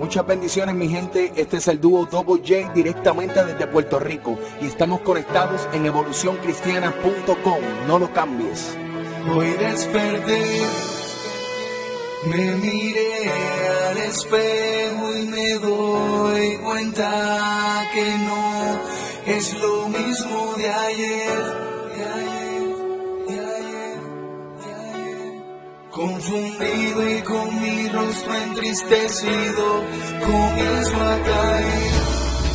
Muchas bendiciones mi gente, este es el dúo Double J directamente desde Puerto Rico. Y estamos conectados en evolucioncristiana.com, no lo cambies. Hoy desperté, me miré al espejo y me doy cuenta que no es lo mismo de ayer, de ayer, Confundido y con mi rostro entristecido, comienzo a caer,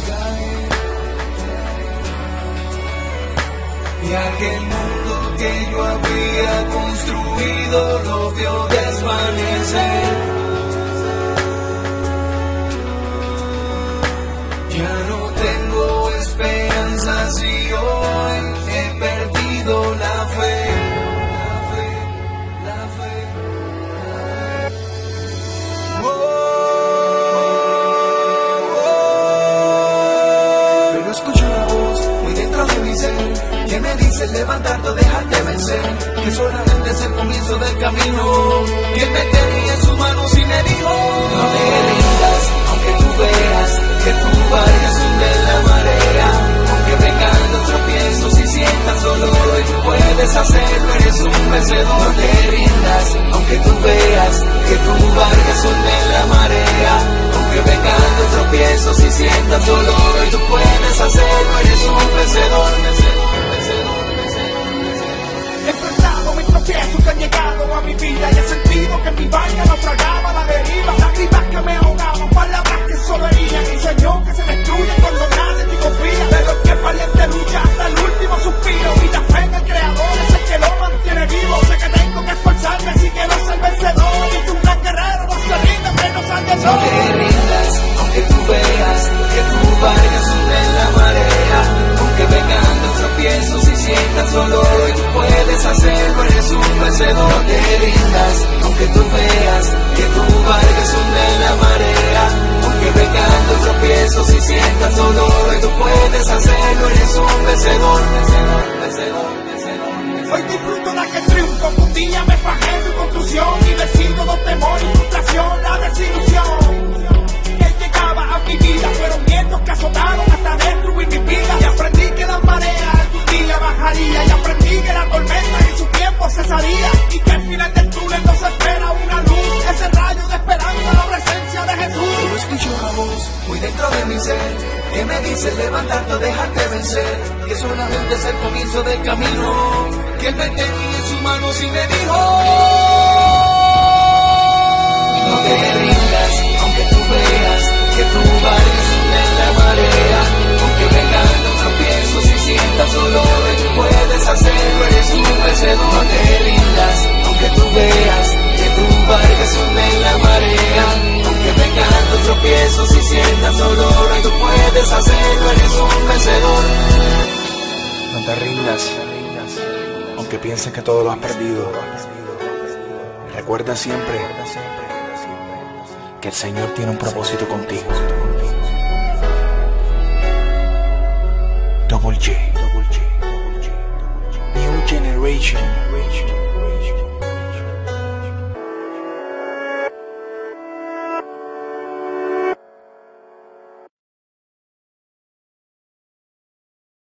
caer, caer. Y aquel mundo que yo había construido lo vio desvanecer. Dice levantarte, déjate vencer, que solamente es el comienzo del camino. Que me tenía en sus manos y me dijo, no te rindas, aunque tú veas que tu barca en la marea, aunque vengan los tropiezos y sientas dolor, puedes hacerlo, eres un vencedor. No te rindas, aunque tú veas que tu barca en la marea, aunque vengan los tropiezos y sientas dolor, No te rindas, aunque tú veas que tu barca hunde en la marea, aunque vengan los tropiezos y sientas dolor, y tú puedes hacerlo, eres un vencedor, vencedor, vencedor, vencedor. vencedor. Hoy disfruto de aquel muy dentro de mi ser. Que me dice levantarte, déjate vencer, que solamente es el comienzo del camino. Que me tenía en sus manos y me dijo, no te rindas, aunque tú veas que tu hunde en la marea, aunque vengan los tropiezos y sientas dolor, No te rindas, aunque pienses que todo lo has perdido. Recuerda siempre que el Señor tiene un propósito contigo. Double J. New Generation.